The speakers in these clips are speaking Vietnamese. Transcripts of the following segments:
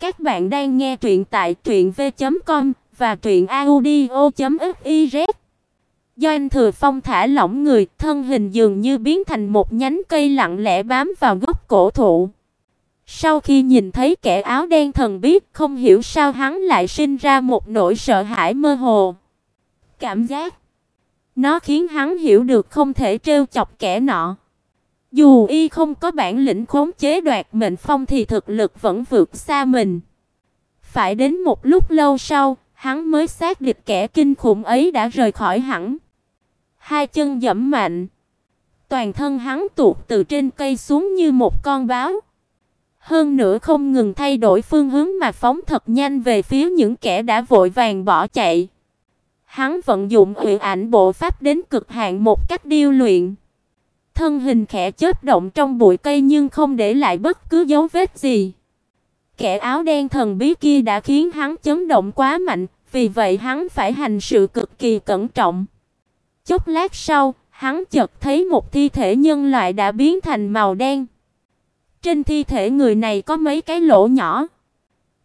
Các bạn đang nghe truyện tại truyệnv.com và truyệnaudio.fiz. Do anh Thừa Phong thả lỏng người, thân hình dường như biến thành một nhánh cây lặng lẽ bám vào gốc cổ thụ. Sau khi nhìn thấy kẻ áo đen thần bí, không hiểu sao hắn lại sinh ra một nỗi sợ hãi mơ hồ. Cảm giác nó khiến hắn hiểu được không thể trêu chọc kẻ nọ. Dù y không có bản lĩnh khống chế đoạt mệnh phong thì thực lực vẫn vượt xa mình. Phải đến một lúc lâu sau, hắn mới xác định kẻ kinh khủng ấy đã rời khỏi hắn. Hai chân giẫm mạnh, toàn thân hắn tuột từ trên cây xuống như một con báo. Hơn nữa không ngừng thay đổi phương hướng mà phóng thật nhanh về phía những kẻ đã vội vàng bỏ chạy. Hắn vận dụng uy ảnh bộ pháp đến cực hạn một cách điêu luyện. Thân hình khẽ chớp động trong bụi cây nhưng không để lại bất cứ dấu vết gì. Kẻ áo đen thần bí kia đã khiến hắn chấn động quá mạnh, vì vậy hắn phải hành sự cực kỳ cẩn trọng. Chốc lát sau, hắn chợt thấy một thi thể nhân loại đã biến thành màu đen. Trên thi thể người này có mấy cái lỗ nhỏ.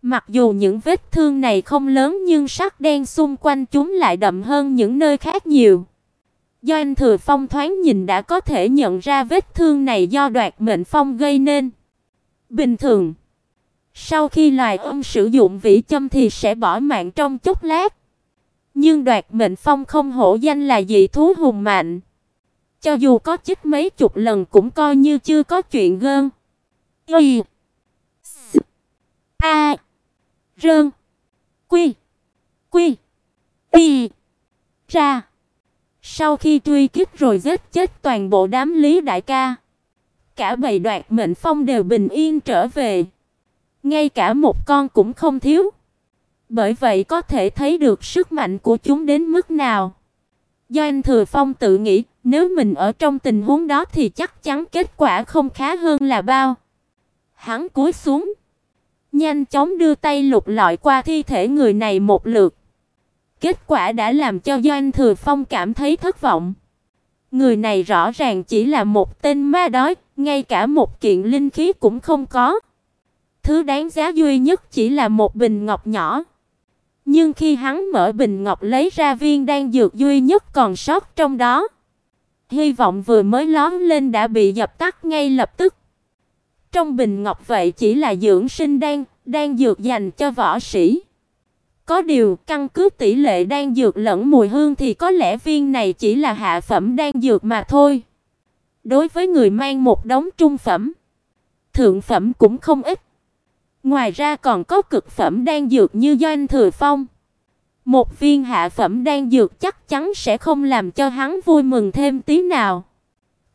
Mặc dù những vết thương này không lớn nhưng sắc đen xung quanh chúng lại đậm hơn những nơi khác nhiều. Do anh Thừa Phong thoáng nhìn đã có thể nhận ra vết thương này do đoạt mệnh phong gây nên. Bình thường, sau khi loài ong sử dụng vĩ châm thì sẽ bỏ mạng trong chốc lát. Nhưng đoạt mệnh phong không hổ danh là dị thú hùng mạnh. Cho dù có chích mấy chục lần cũng coi như chưa có chuyện gơn. Y A Rơn Quy Quy Y Ra sau khi truy kích rồi giết chết toàn bộ đám Lý đại ca, cả bầy đoạt mệnh phong đều bình yên trở về. Ngay cả một con cũng không thiếu. Bởi vậy có thể thấy được sức mạnh của chúng đến mức nào. Do anh Thừa Phong tự nghĩ, nếu mình ở trong tình huống đó thì chắc chắn kết quả không khá hơn là bao. Hắn cúi xuống, nhanh chóng đưa tay lục lọi qua thi thể người này một lượt. Kết quả đã làm cho Doanh Thừa Phong cảm thấy thất vọng. Người này rõ ràng chỉ là một tên ma đói, ngay cả một kiện linh khí cũng không có. Thứ đáng giá duy nhất chỉ là một bình ngọc nhỏ. Nhưng khi hắn mở bình ngọc lấy ra viên đan dược duy nhất còn sót trong đó, hy vọng vừa mới lóm lên đã bị dập tắt ngay lập tức. Trong bình ngọc vậy chỉ là dưỡng sinh đan, đan dược dành cho võ sĩ. Có điều, căn cứ tỷ lệ đan dược lẫn mùi hương thì có lẽ viên này chỉ là hạ phẩm đan dược mà thôi. Đối với người mang một đống trung phẩm, thượng phẩm cũng không ít. Ngoài ra còn có cực phẩm đan dược như Doanh Thừa Phong. Một viên hạ phẩm đan dược chắc chắn sẽ không làm cho hắn vui mừng thêm tí nào.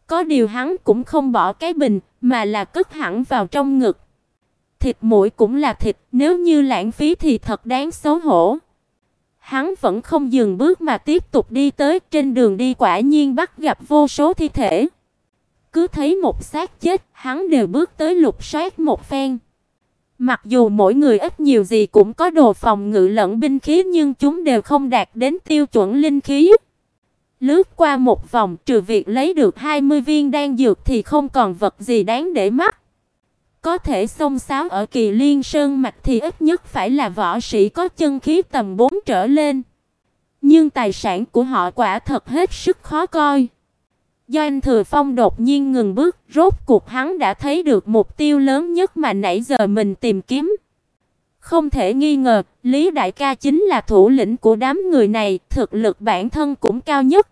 Có điều hắn cũng không bỏ cái bình, mà là cất hẳn vào trong ngực. Thịt mũi cũng là thịt, nếu như lãng phí thì thật đáng xấu hổ. Hắn vẫn không dừng bước mà tiếp tục đi tới, trên đường đi quả nhiên bắt gặp vô số thi thể. Cứ thấy một xác chết, hắn đều bước tới lục soát một phen. Mặc dù mỗi người ít nhiều gì cũng có đồ phòng ngự lẫn binh khí nhưng chúng đều không đạt đến tiêu chuẩn linh khí. Lướt qua một vòng trừ việc lấy được 20 viên đan dược thì không còn vật gì đáng để mắt. Có thể xông xáo ở Kỳ Liên Sơn mạch thì ít nhất phải là võ sĩ có chân khí tầm 4 trở lên. Nhưng tài sản của họ quả thật hết sức khó coi. Do anh Thừa Phong đột nhiên ngừng bước, rốt cuộc hắn đã thấy được mục tiêu lớn nhất mà nãy giờ mình tìm kiếm. Không thể nghi ngờ, Lý Đại ca chính là thủ lĩnh của đám người này, thực lực bản thân cũng cao nhất.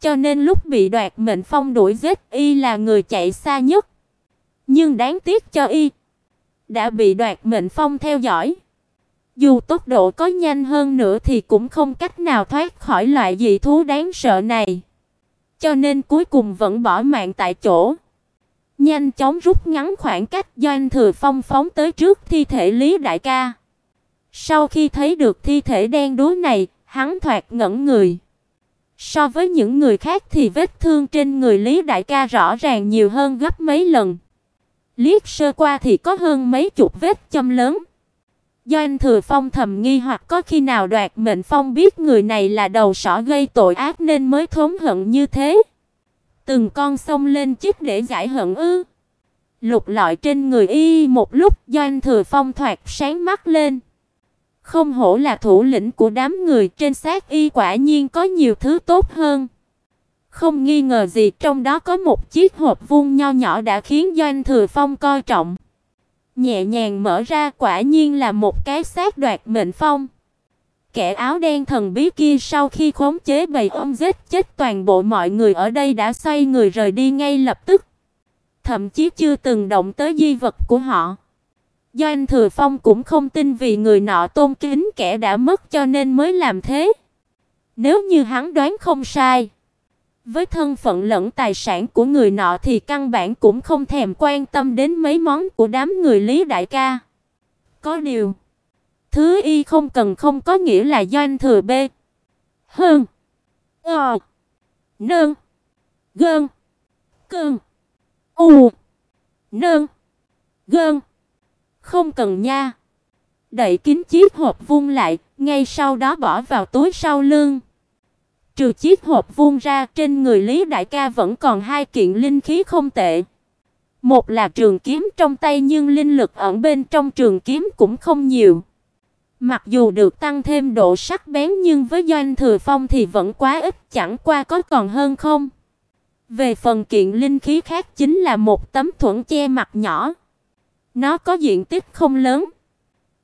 Cho nên lúc bị đoạt mệnh phong đuổi giết, y là người chạy xa nhất. Nhưng đáng tiếc cho y, đã bị đoạt mệnh phong theo dõi. Dù tốc độ có nhanh hơn nữa thì cũng không cách nào thoát khỏi loại dị thú đáng sợ này. Cho nên cuối cùng vẫn bỏ mạng tại chỗ. Nhanh chóng rút ngắn khoảng cách Doanh Thừa Phong phóng tới trước thi thể Lý Đại ca. Sau khi thấy được thi thể đen đúa này, hắn thoạt ngẩn người. So với những người khác thì vết thương trên người Lý Đại ca rõ ràng nhiều hơn gấp mấy lần. Liếc sơ qua thì có hơn mấy chục vết châm lớn. Do anh Thừa Phong thầm nghi hoặc có khi nào Đoạt Mệnh Phong biết người này là đầu sỏ gây tội ác nên mới thốn hận như thế. Từng con xông lên chích để giải hận ư? Lục lọi trên người y một lúc, Doanh Thừa Phong thoạt sáng mắt lên. Không hổ là thủ lĩnh của đám người, trên xác y quả nhiên có nhiều thứ tốt hơn. Không nghi ngờ gì, trong đó có một chiếc hộp vuông nho nhỏ đã khiến Doanh Thừa Phong coi trọng. Nhẹ nhàng mở ra, quả nhiên là một cái xác đoạt mệnh phong. Kẻ áo đen thần bí kia sau khi khống chế bầy ong giết chết toàn bộ mọi người ở đây đã xoay người rời đi ngay lập tức. Thậm chí chưa từng động tới di vật của họ. Do anh Thừa Phong cũng không tin vì người nọ tôn kính kẻ đã mất cho nên mới làm thế. Nếu như hắn đoán không sai, với thân phận lẫn tài sản của người nọ thì căn bản cũng không thèm quan tâm đến mấy món của đám người Lý đại ca. Có điều, thứ y không cần không có nghĩa là doanh thừa B. Hơn. Ờ. Nương. Gơn. Cơn. U. Nương. Gơn. Không cần nha. đẩy kín chiếc hộp vuông lại, ngay sau đó bỏ vào túi sau lưng. Trừ chiếc hộp vuông ra, trên người Lý đại ca vẫn còn hai kiện linh khí không tệ. Một là trường kiếm trong tay nhưng linh lực ẩn bên trong trường kiếm cũng không nhiều. Mặc dù được tăng thêm độ sắc bén nhưng với Doanh Thừa Phong thì vẫn quá ít, chẳng qua có còn hơn không. Về phần kiện linh khí khác chính là một tấm thuẫn che mặt nhỏ. Nó có diện tích không lớn.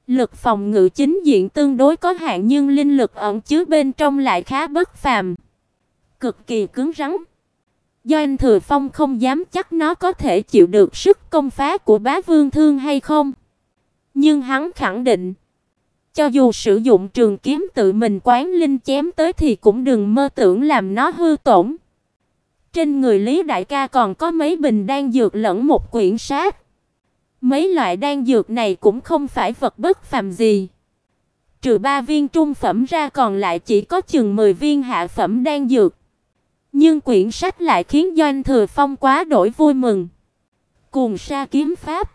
Lực phòng ngự chính diện tương đối có hạn nhưng linh lực ẩn chứa bên trong lại khá bất phàm, cực kỳ cứng rắn. Do anh Thừa Phong không dám chắc nó có thể chịu được sức công phá của Bá Vương Thương hay không, nhưng hắn khẳng định, cho dù sử dụng trường kiếm tự mình quán linh chém tới thì cũng đừng mơ tưởng làm nó hư tổn. Trên người Lý đại ca còn có mấy bình đan dược lẫn một quyển sách. Mấy loại đan dược này cũng không phải vật bất phàm gì. Trừ ba viên trung phẩm ra còn lại chỉ có chừng 10 viên hạ phẩm đan dược. Nhưng quyển sách lại khiến Doanh Thừa Phong quá đổi vui mừng. Cuồng sa kiếm pháp.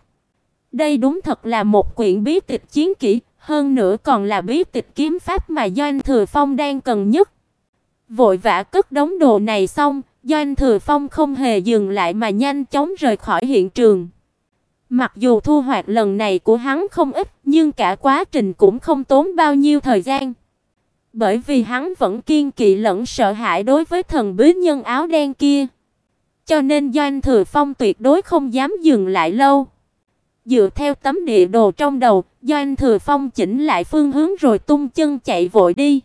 Đây đúng thật là một quyển bí tịch chiến kỹ, hơn nữa còn là bí tịch kiếm pháp mà Doanh Thừa Phong đang cần nhất. Vội vã cất đống đồ này xong, Doanh Thừa Phong không hề dừng lại mà nhanh chóng rời khỏi hiện trường. Mặc dù thu hoạch lần này của hắn không ít, nhưng cả quá trình cũng không tốn bao nhiêu thời gian. Bởi vì hắn vẫn kiên kỵ lẫn sợ hãi đối với thần bí nhân áo đen kia. Cho nên Doanh Thừa Phong tuyệt đối không dám dừng lại lâu. Dựa theo tấm địa đồ trong đầu, Doanh Thừa Phong chỉnh lại phương hướng rồi tung chân chạy vội đi.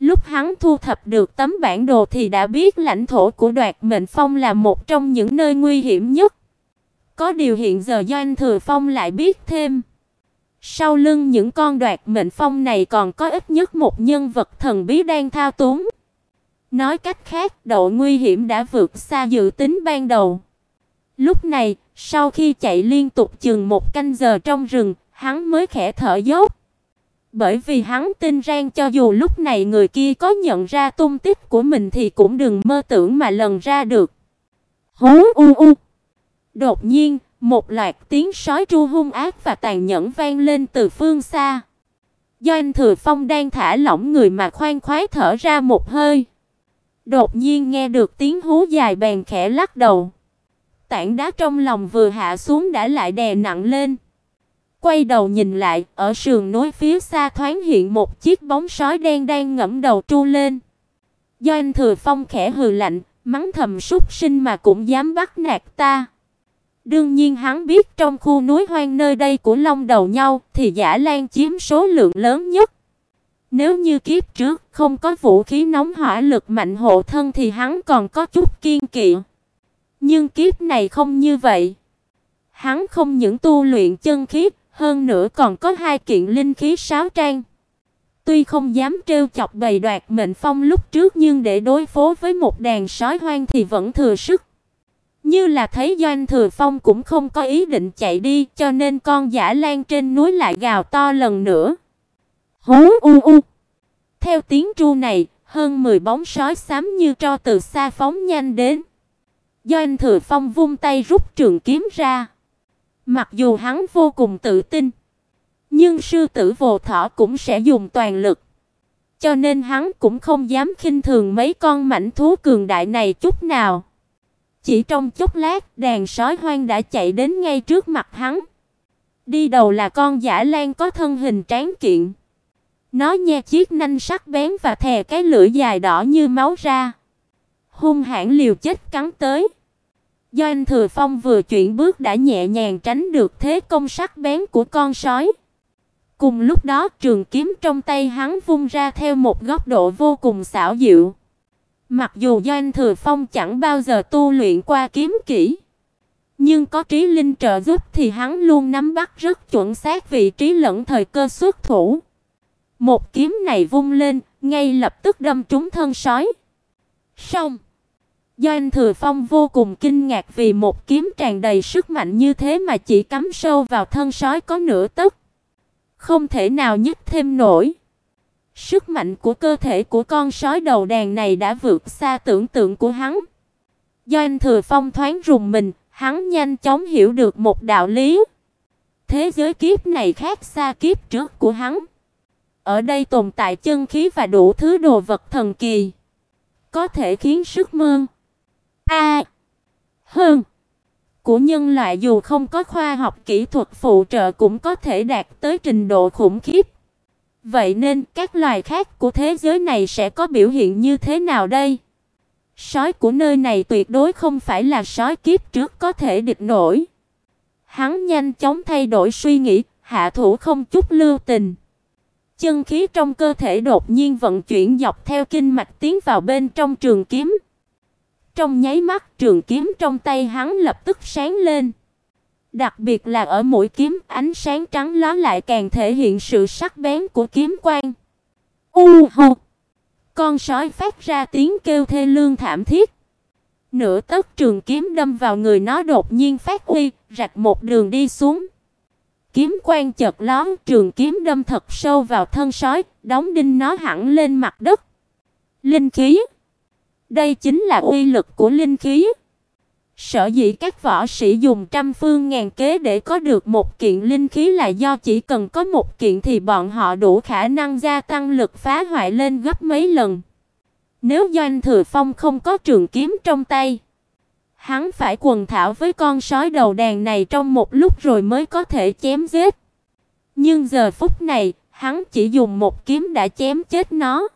Lúc hắn thu thập được tấm bản đồ thì đã biết lãnh thổ của Đoạt Mệnh Phong là một trong những nơi nguy hiểm nhất. Có điều hiện giờ Doanh Thừa Phong lại biết thêm. Sau lưng những con đoạt mệnh phong này còn có ít nhất một nhân vật thần bí đang thao túng. Nói cách khác, độ nguy hiểm đã vượt xa dự tính ban đầu. Lúc này, sau khi chạy liên tục chừng một canh giờ trong rừng, hắn mới khẽ thở dốc. Bởi vì hắn tin rằng cho dù lúc này người kia có nhận ra tung tích của mình thì cũng đừng mơ tưởng mà lần ra được. Hú u u. Đột nhiên, một loạt tiếng sói tru hung ác và tàn nhẫn vang lên từ phương xa. Do anh Thừa Phong đang thả lỏng người mà khoan khoái thở ra một hơi. Đột nhiên nghe được tiếng hú dài bèn khẽ lắc đầu. Tảng đá trong lòng vừa hạ xuống đã lại đè nặng lên. Quay đầu nhìn lại, ở sườn núi phía xa thoáng hiện một chiếc bóng sói đen đang ngẫm đầu tru lên. Do anh Thừa Phong khẽ hừ lạnh, mắng thầm súc sinh mà cũng dám bắt nạt ta. Đương nhiên hắn biết trong khu núi hoang nơi đây của Long Đầu nhau thì Giả Lan chiếm số lượng lớn nhất. Nếu như kiếp trước không có vũ khí nóng hỏa lực mạnh hộ thân thì hắn còn có chút kiên kỵ. Nhưng kiếp này không như vậy. Hắn không những tu luyện chân khí, hơn nữa còn có hai kiện linh khí sáo trang. Tuy không dám trêu chọc bầy đoạt mệnh phong lúc trước nhưng để đối phó với một đàn sói hoang thì vẫn thừa sức. Như là thấy Doanh Thừa Phong cũng không có ý định chạy đi, cho nên con giả lan trên núi lại gào to lần nữa. Hú u u. Theo tiếng tru này, hơn 10 bóng sói xám như tro từ xa phóng nhanh đến. Doanh Thừa Phong vung tay rút trường kiếm ra. Mặc dù hắn vô cùng tự tin, nhưng sư tử vô thỏ cũng sẽ dùng toàn lực. Cho nên hắn cũng không dám khinh thường mấy con mảnh thú cường đại này chút nào. Chỉ trong chốc lát, đàn sói hoang đã chạy đến ngay trước mặt hắn. Đi đầu là con dã lan có thân hình tráng kiện. Nó nhe chiếc nanh sắc bén và thè cái lưỡi dài đỏ như máu ra. Hung hãn liều chết cắn tới. Do anh Thừa Phong vừa chuyển bước đã nhẹ nhàng tránh được thế công sắc bén của con sói. Cùng lúc đó, trường kiếm trong tay hắn vung ra theo một góc độ vô cùng xảo diệu. Mặc dù doanh Thừa Phong chẳng bao giờ tu luyện qua kiếm kỹ, nhưng có trí linh trợ giúp thì hắn luôn nắm bắt rất chuẩn xác vị trí lẫn thời cơ xuất thủ. Một kiếm này vung lên, ngay lập tức đâm trúng thân sói. Xong. doanh Thừa Phong vô cùng kinh ngạc vì một kiếm tràn đầy sức mạnh như thế mà chỉ cắm sâu vào thân sói có nửa tấc. Không thể nào nhấc thêm nổi. Sức mạnh của cơ thể của con sói đầu đàn này đã vượt xa tưởng tượng của hắn. Do anh Thừa Phong thoáng rùng mình, hắn nhanh chóng hiểu được một đạo lý. Thế giới kiếp này khác xa kiếp trước của hắn. Ở đây tồn tại chân khí và đủ thứ đồ vật thần kỳ, có thể khiến sức mương a hơn của nhân loại dù không có khoa học kỹ thuật phụ trợ cũng có thể đạt tới trình độ khủng khiếp. Vậy nên các loài khác của thế giới này sẽ có biểu hiện như thế nào đây? Sói của nơi này tuyệt đối không phải là sói kiếp trước có thể địch nổi. Hắn nhanh chóng thay đổi suy nghĩ, hạ thủ không chút lưu tình. Chân khí trong cơ thể đột nhiên vận chuyển dọc theo kinh mạch tiến vào bên trong trường kiếm. Trong nháy mắt, trường kiếm trong tay hắn lập tức sáng lên. Đặc biệt là ở mũi kiếm, ánh sáng trắng lóe lại càng thể hiện sự sắc bén của kiếm quang. U hù. Con sói phát ra tiếng kêu thê lương thảm thiết. Nửa tấc trường kiếm đâm vào người nó đột nhiên phát uy, rạch một đường đi xuống. Kiếm quang chợt lóe, trường kiếm đâm thật sâu vào thân sói, đóng đinh nó hẳn lên mặt đất. Linh khí. Đây chính là uy lực của linh khí. Sở dĩ các võ sĩ dùng trăm phương ngàn kế để có được một kiện linh khí là do chỉ cần có một kiện thì bọn họ đủ khả năng gia tăng lực phá hoại lên gấp mấy lần. Nếu Doanh Thừa Phong không có trường kiếm trong tay, hắn phải quần thảo với con sói đầu đàn này trong một lúc rồi mới có thể chém giết. Nhưng giờ phút này, hắn chỉ dùng một kiếm đã chém chết nó.